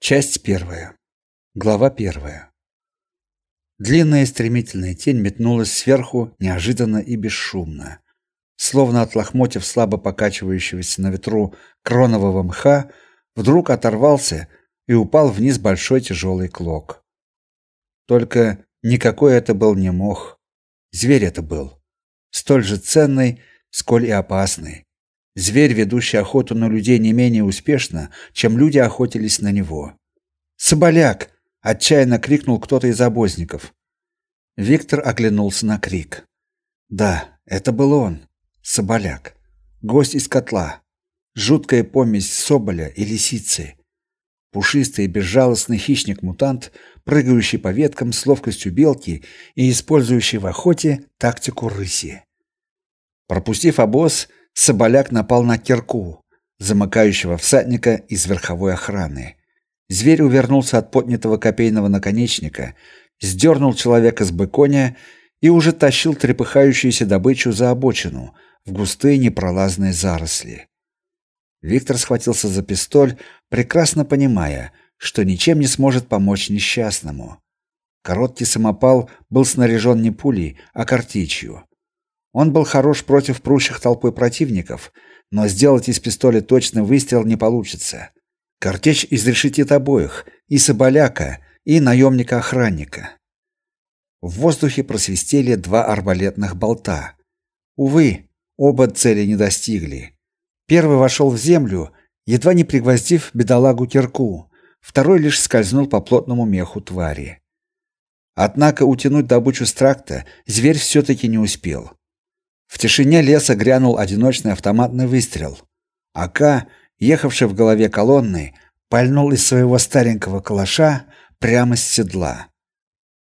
Часть первая. Глава первая. Длинная стремительная тень метнулась сверху неожиданно и бесшумно. Словно от лохмотьев слабо покачивающегося на ветру кронового мха, вдруг оторвался и упал вниз большой тяжелый клок. Только никакой это был не мох. Зверь это был. Столь же ценный, сколь и опасный. Зверь, ведущий охоту на людей не менее успешно, чем люди охотились на него. «Соболяк!» — отчаянно крикнул кто-то из обозников. Виктор оглянулся на крик. Да, это был он, Соболяк, гость из котла. Жуткая помесь соболя и лисицы. Пушистый и безжалостный хищник-мутант, прыгающий по веткам с ловкостью белки и использующий в охоте тактику рыси. Пропустив обоз, Соболяк напал на кирку, замыкающего всадника из верховой охраны. Зверь увернулся от поднятого копейного наконечника, сдернул человека с быконя и уже тащил трепыхающуюся добычу за обочину, в густые непролазные заросли. Виктор схватился за пистоль, прекрасно понимая, что ничем не сможет помочь несчастному. Короткий самопал был снаряжен не пулей, а картечью. Он был хорош против прущих толпой противников, но сделать из пистоля точный выстрел не получится. Картечь изрешетит обоих, и Соболяка, и наемника-охранника. В воздухе просвистели два арбалетных болта. Увы, оба цели не достигли. Первый вошел в землю, едва не пригвоздив бедолагу кирку, второй лишь скользнул по плотному меху твари. Однако утянуть добычу с тракта зверь все таки не успел. В тишине леса грянул одиночный автоматный выстрел. АК, ехавший в голове колонны, пальнул из своего старенького калаша прямо с седла.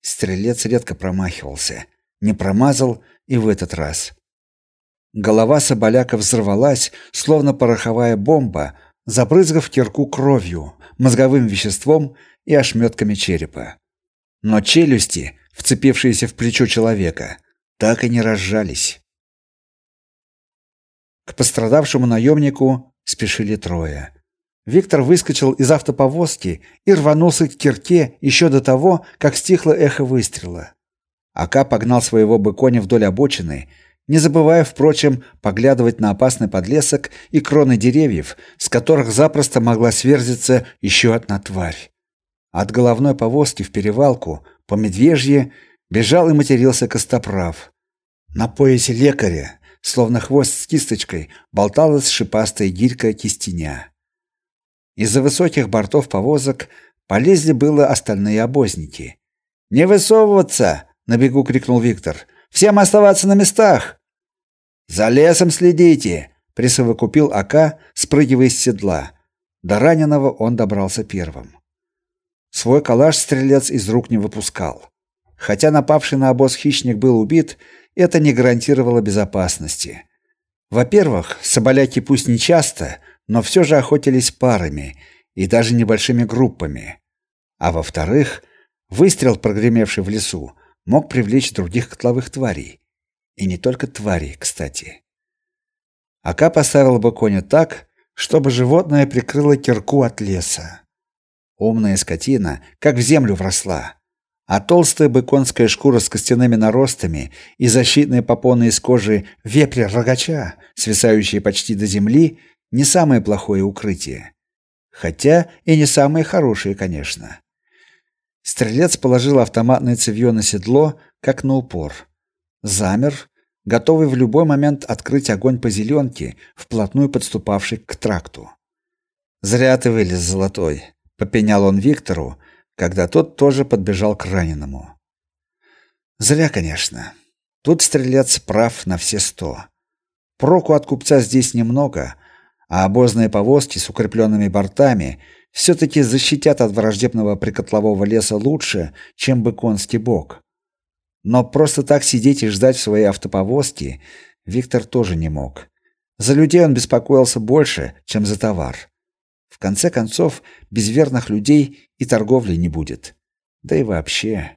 Стрелец редко промахивался, не промазал и в этот раз. Голова Соболяка взорвалась, словно пороховая бомба, забрызгав кирку кровью, мозговым веществом и ошметками черепа. Но челюсти, вцепившиеся в плечо человека, так и не разжались. К пострадавшему наемнику спешили трое. Виктор выскочил из автоповозки и рванулся к кирке еще до того, как стихло эхо выстрела. Ака погнал своего быконя вдоль обочины, не забывая, впрочем, поглядывать на опасный подлесок и кроны деревьев, с которых запросто могла сверзиться еще одна тварь. От головной повозки в перевалку по медвежье бежал и матерился костоправ. На поясе лекаря словно хвост с кисточкой, болталась шипастая гирька кистеня. Из-за высоких бортов повозок полезли было остальные обозники. «Не высовываться!» — на бегу крикнул Виктор. «Всем оставаться на местах!» «За лесом следите!» — присовокупил Ака, спрыгивая с седла. До раненого он добрался первым. Свой калаш стрелец из рук не выпускал. Хотя напавший на обоз хищник был убит, это не гарантировало безопасности. Во-первых, соболяки пусть не часто, но все же охотились парами и даже небольшими группами. А во-вторых, выстрел, прогремевший в лесу, мог привлечь других котловых тварей. И не только тварей, кстати. Ака поставил бы коня так, чтобы животное прикрыло кирку от леса. Умная скотина, как в землю вросла а толстая быконская шкура с костяными наростами и защитные попоны из кожи вепря-рогача, свисающие почти до земли, не самое плохое укрытие. Хотя и не самое хорошее, конечно. Стрелец положил автоматное цевьё на седло, как на упор. Замер, готовый в любой момент открыть огонь по зеленке, вплотную подступавшей к тракту. «Зря ты вылез, золотой», — попенял он Виктору, когда тот тоже подбежал к раненому. Зря, конечно. Тут стрелец прав на все сто. Проку от купца здесь немного, а обозные повозки с укрепленными бортами все таки защитят от враждебного прикотлового леса лучше, чем бы конский бок. Но просто так сидеть и ждать в своей автоповозке Виктор тоже не мог. За людей он беспокоился больше, чем за товар. В конце концов, без верных людей и торговли не будет. Да и вообще.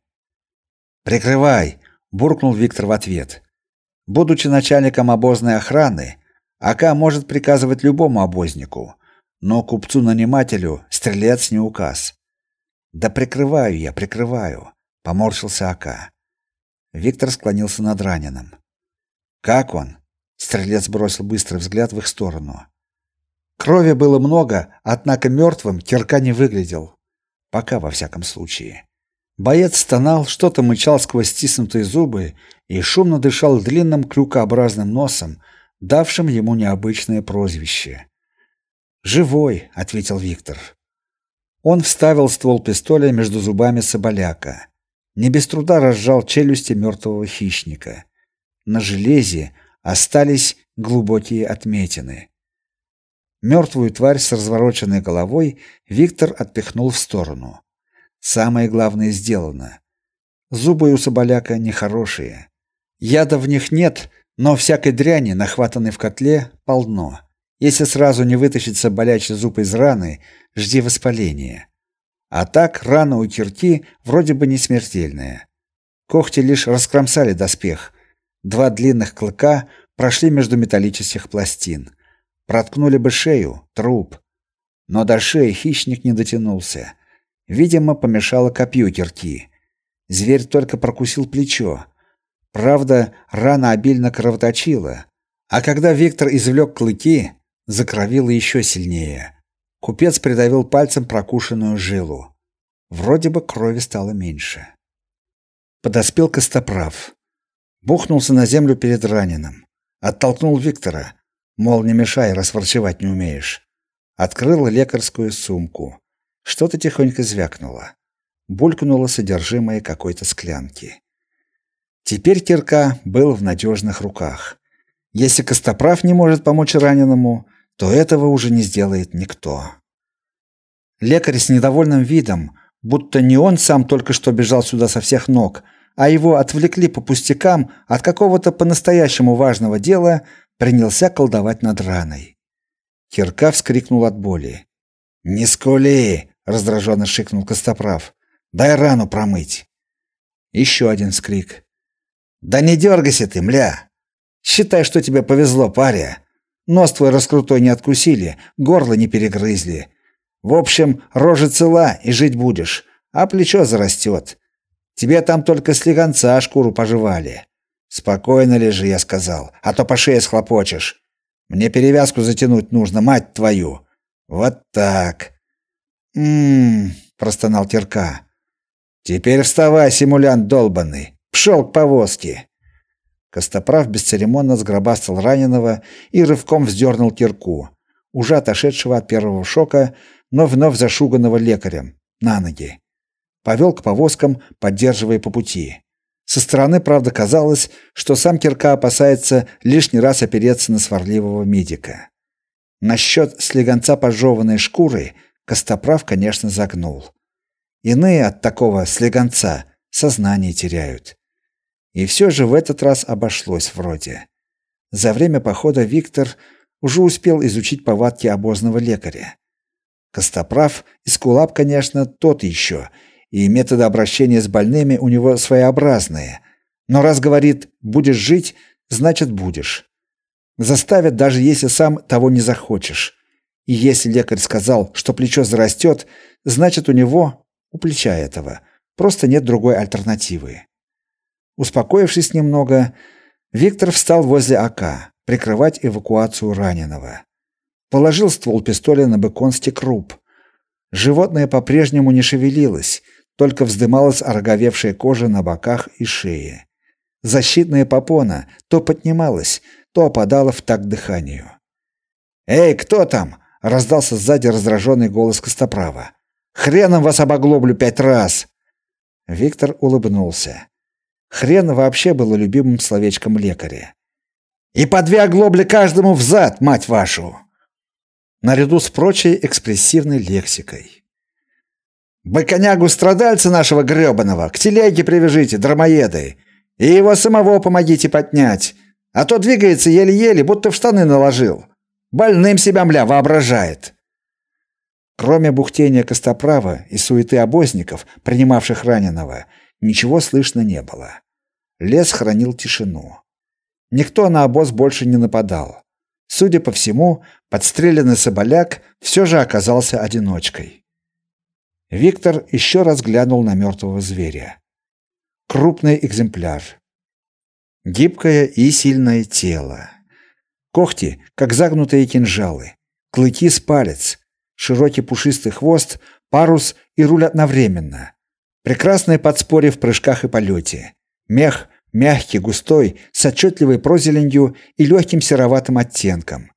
Прикрывай, буркнул Виктор в ответ. Будучи начальником обозной охраны, АК может приказывать любому обознику, но купцу-нанимателю стрелец не указ. Да прикрываю я, прикрываю, поморщился Ака. Виктор склонился над раненым. Как он? Стрелец бросил быстрый взгляд в их сторону. Крови было много, однако мертвым Кирка не выглядел. Пока во всяком случае. Боец стонал, что-то мычал сквозь стиснутые зубы и шумно дышал длинным крюкообразным носом, давшим ему необычное прозвище. «Живой», — ответил Виктор. Он вставил ствол пистоля между зубами соболяка. Не без труда разжал челюсти мертвого хищника. На железе остались глубокие отметины. Мертвую тварь с развороченной головой Виктор отпихнул в сторону. Самое главное сделано. Зубы у соболяка нехорошие. Яда в них нет, но всякой дряни, нахватанной в котле, полно. Если сразу не вытащить соболячий зуб из раны, жди воспаления. А так рана у кирки вроде бы не смертельная. Когти лишь раскромсали доспех. Два длинных клыка прошли между металлических пластин. Проткнули бы шею, труп. Но до шеи хищник не дотянулся. Видимо, помешало копье кирки. Зверь только прокусил плечо. Правда, рана обильно кровоточила. А когда Виктор извлек клыки, закровило еще сильнее. Купец придавил пальцем прокушенную жилу. Вроде бы крови стало меньше. Подоспел Костоправ. Бухнулся на землю перед раненым. Оттолкнул Виктора. Мол, не мешай, расворчевать не умеешь. Открыл лекарскую сумку. Что-то тихонько звякнуло. Булькнуло содержимое какой-то склянки. Теперь Кирка был в надежных руках. Если Костоправ не может помочь раненому, то этого уже не сделает никто. Лекарь с недовольным видом, будто не он сам только что бежал сюда со всех ног, а его отвлекли по пустякам от какого-то по-настоящему важного дела, принялся колдовать над раной. Кирка вскрикнул от боли. «Не скули!» — раздраженно шикнул Костоправ. «Дай рану промыть!» Еще один скрик. «Да не дергайся ты, мля! Считай, что тебе повезло, паря. Нос твой раскрутой не откусили, горло не перегрызли. В общем, рожа цела и жить будешь, а плечо зарастет. Тебе там только слегонца шкуру пожевали. Спокойно лежи, я сказал, а то по шее схлопочешь. Мне перевязку затянуть нужно, мать твою. Вот так. М-м, простонал Терка. Теперь вставай, симулянт долбанный. Пшел к повозке. Костоправ бесцеремонно сгробастал раненого и рывком вздернул кирку, уже отошедшего от первого шока, но вновь зашуганного лекарем, на ноги. Повел к повозкам, поддерживая по пути. Со стороны, правда, казалось, что сам Кирка опасается лишний раз опереться на сварливого медика. Насчет слегонца пожеванной шкуры Костоправ, конечно, загнул. Иные от такого слегонца сознание теряют. И все же в этот раз обошлось вроде. За время похода Виктор уже успел изучить повадки обозного лекаря. Костоправ и Скулап, конечно, тот еще, и методы обращения с больными у него своеобразные. Но раз говорит «будешь жить», значит будешь. Заставят, даже если сам того не захочешь. И если лекарь сказал, что плечо зарастет, значит у него, у плеча этого, просто нет другой альтернативы. Успокоившись немного, Виктор встал возле АК, прикрывать эвакуацию раненого. Положил ствол пистоля на быконский круп. Животное по-прежнему не шевелилось, только вздымалась ороговевшая кожа на боках и шее. Защитная попона то поднималась, то опадала в такт дыханию. «Эй, кто там?» — раздался сзади раздраженный голос Костоправа. «Хреном вас обоглоблю пять раз!» Виктор улыбнулся. Хрен вообще было любимым словечком лекаря. «И по две оглобли каждому в зад, мать вашу!» Наряду с прочей экспрессивной лексикой. «Быконягу-страдальца нашего грёбаного к телеге привяжите, драмоеды, и его самого помогите поднять, а то двигается еле-еле, будто в штаны наложил. Больным себя, мля, воображает». Кроме бухтения костоправа и суеты обозников, принимавших раненого, Ничего слышно не было. Лес хранил тишину. Никто на обоз больше не нападал. Судя по всему, подстреленный соболяк все же оказался одиночкой. Виктор еще раз глянул на мертвого зверя. Крупный экземпляр. Гибкое и сильное тело. Когти, как загнутые кинжалы. Клыки с палец. Широкий пушистый хвост, парус и руль одновременно. Прекрасное подспорье в прыжках и полете. Мех мягкий, густой, с отчетливой прозеленью и легким сероватым оттенком.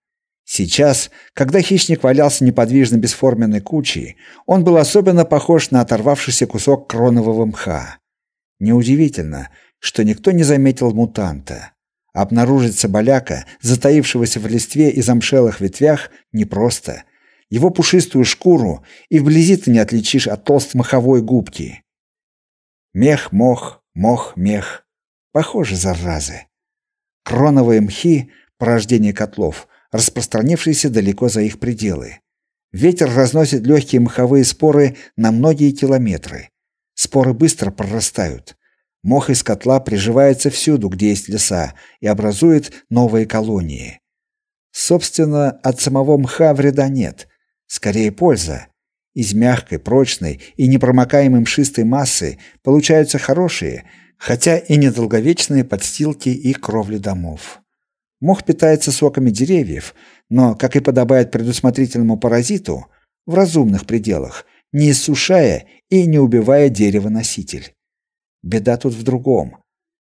Сейчас, когда хищник валялся неподвижно бесформенной кучей, он был особенно похож на оторвавшийся кусок кронового мха. Неудивительно, что никто не заметил мутанта. Обнаружить соболяка, затаившегося в листве и замшелых ветвях, непросто. Его пушистую шкуру и вблизи ты не отличишь от толстой моховой губки. Мех, мох, мох, мех. Похоже, заразы. Кроновые мхи, порождение котлов, распространившиеся далеко за их пределы. Ветер разносит легкие мховые споры на многие километры. Споры быстро прорастают. Мох из котла приживается всюду, где есть леса, и образует новые колонии. Собственно, от самого мха вреда нет, скорее польза. Из мягкой, прочной и непромокаемой мшистой массы получаются хорошие, хотя и недолговечные подстилки и кровли домов. Мох питается соками деревьев, но, как и подобает предусмотрительному паразиту, в разумных пределах, не иссушая и не убивая дерево-носитель. Беда тут в другом.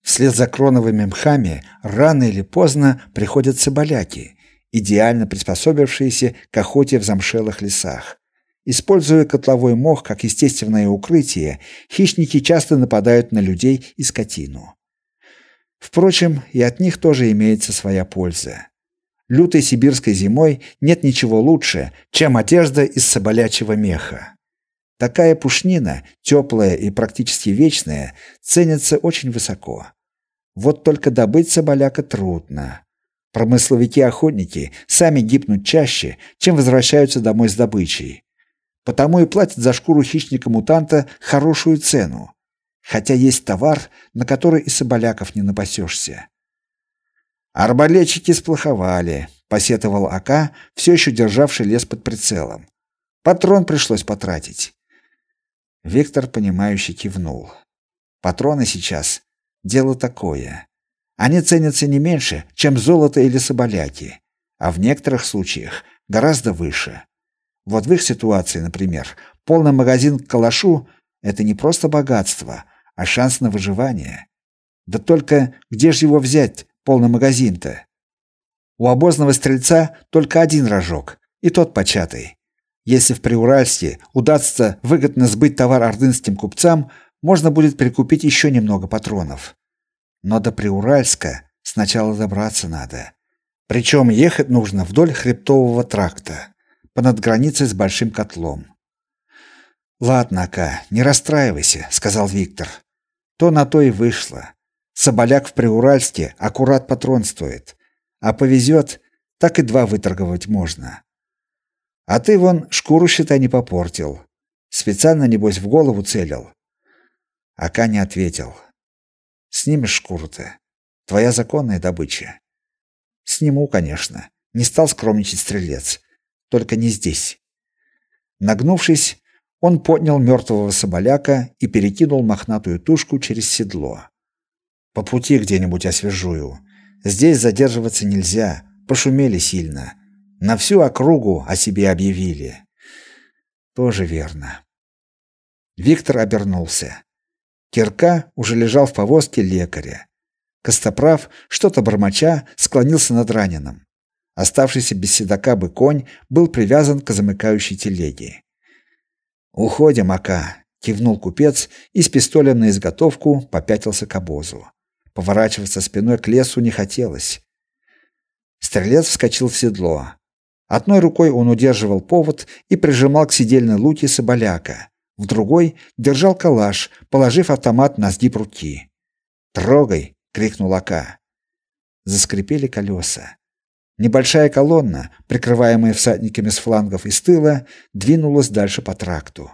Вслед за кроновыми мхами рано или поздно приходят соболяки, идеально приспособившиеся к охоте в замшелых лесах. Используя котловой мох как естественное укрытие, хищники часто нападают на людей и скотину. Впрочем, и от них тоже имеется своя польза. Лютой сибирской зимой нет ничего лучше, чем одежда из соболячьего меха. Такая пушнина, теплая и практически вечная, ценится очень высоко. Вот только добыть соболяка трудно. Промысловики-охотники сами гибнут чаще, чем возвращаются домой с добычей. Потому и платят за шкуру хищника-мутанта хорошую цену хотя есть товар, на который и соболяков не напасешься. Арбалетчики сплоховали, посетовал Ака, все еще державший лес под прицелом. Патрон пришлось потратить. Виктор понимающе кивнул. Патроны сейчас дело такое. Они ценятся не меньше, чем золото или соболяки, а в некоторых случаях гораздо выше. Вот в их ситуации, например, полный магазин к калашу это не просто богатство, а шанс на выживание. Да только где же его взять, полный магазин-то? У обозного стрельца только один рожок, и тот початый. Если в Приуральске удастся выгодно сбыть товар ордынским купцам, можно будет прикупить еще немного патронов. Но до Приуральска сначала добраться надо. Причем ехать нужно вдоль хребтового тракта, понад границей с большим котлом. Ладно, Ака, не расстраивайся, сказал Виктор. То на то и вышло. Соболяк в Приуральске аккурат патрон стоит. А повезет, так и два выторговать можно. А ты вон шкуру, считай, не попортил. Специально, небось, в голову целил. Ака не ответил. Снимешь шкуру-то. Твоя законная добыча. Сниму, конечно. Не стал скромничать стрелец. Только не здесь. Нагнувшись, он поднял мертвого соболяка и перекинул мохнатую тушку через седло. По пути где-нибудь освежую. Здесь задерживаться нельзя, пошумели сильно. На всю округу о себе объявили. Тоже верно. Виктор обернулся. Кирка уже лежал в повозке лекаря. Костоправ, что-то бормоча, склонился над раненым. Оставшийся без седока бы конь был привязан к замыкающей телеге. Уходим, Ака, кивнул купец и с пистолем на изготовку попятился к обозу. Поворачиваться спиной к лесу не хотелось. Стрелец вскочил в седло. Одной рукой он удерживал повод и прижимал к седельной луке соболяка, в другой держал калаш, положив автомат на сгиб руки. "Трогай!" крикнул Ака. Заскрипели колеса. Небольшая колонна, прикрываемая всадниками с флангов и с тыла, двинулась дальше по тракту.